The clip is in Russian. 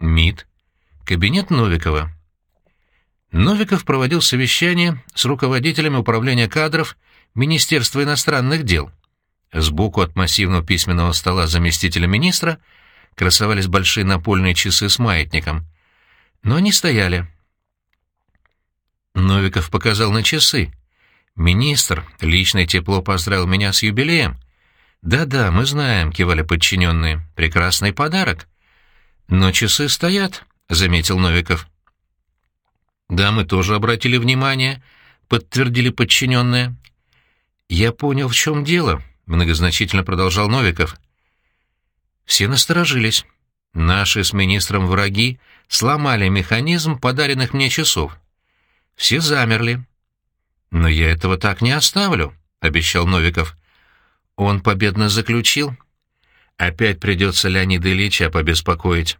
МИД. Кабинет Новикова. Новиков проводил совещание с руководителями управления кадров Министерства иностранных дел. Сбоку от массивного письменного стола заместителя министра красовались большие напольные часы с маятником. Но они стояли. Новиков показал на часы. «Министр лично тепло поздравил меня с юбилеем». «Да-да, мы знаем», — кивали подчиненные. «Прекрасный подарок». «Но часы стоят», — заметил Новиков. «Да, мы тоже обратили внимание», — подтвердили подчиненные. «Я понял, в чем дело», — многозначительно продолжал Новиков. Все насторожились. Наши с министром враги сломали механизм подаренных мне часов. Все замерли. «Но я этого так не оставлю», — обещал Новиков. Он победно заключил. «Опять придется Леонида Ильича побеспокоить».